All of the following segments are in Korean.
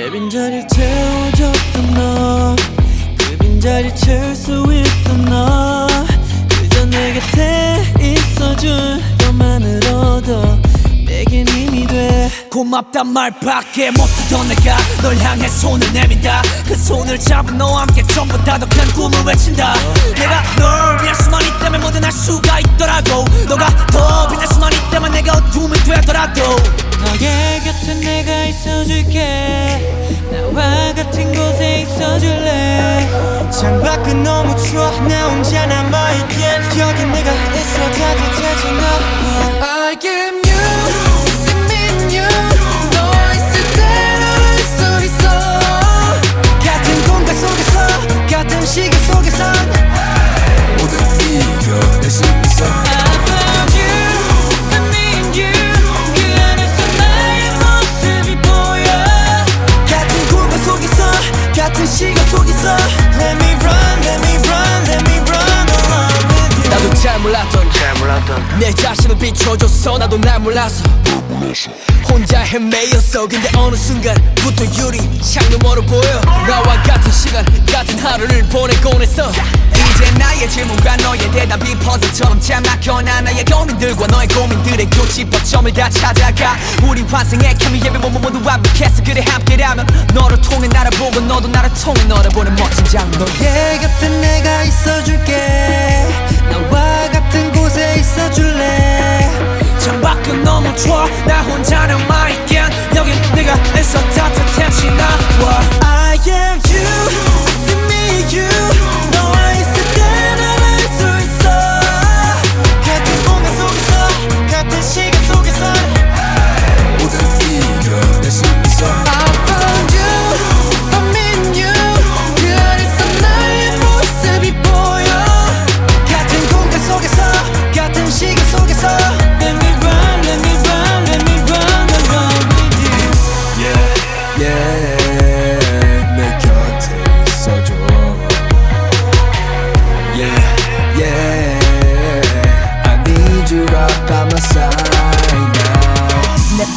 내 빈자리를 채워줬던 너그 빈자리를 채울 수 있던 너 그저 내 곁에 있어준 것만으로도 내겐 힘이 돼. 고맙단 말밖에 못하던 내가 널 향해 손을 내민다. 그 손을 잡은 너와 함께 전부 다독한 꿈을 외친다. 내가 널 위할 수만 있다면 뭐든 할 수가 있더라고. 너가 더 빛날 수만 있다면 창밖은 너무 추워. 나 혼자 남아있기엔 여기 내가 있어. 이겨낼 수 있어. I 속에서 같은 시간 속에서 내 자신을 비춰줬어 나도 날 몰라서. 혼자 헤매였어. 근데 어느 순간부터 유리 창너머로 보여. 나와 같은 시간 같은 하루를 보내곤 했어. 이제 나의 질문과 너의 대답이 퍼즐처럼 잘 막혀나 나의 고민들과 너의 고민들의 교집합점을 다 찾아가. 우리 환생의 케미 예배 모두 모두 완벽했어 그래 함께라면 너를 통해 나를 보고 너도 나를 통해 너를 보는 멋진 장면 너의 곁에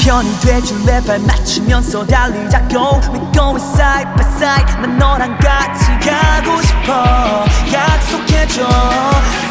편이 돼줄래 발 맞추면서 달리자고 We going side by side 난 너랑 같이 가고 싶어. 약속해줘.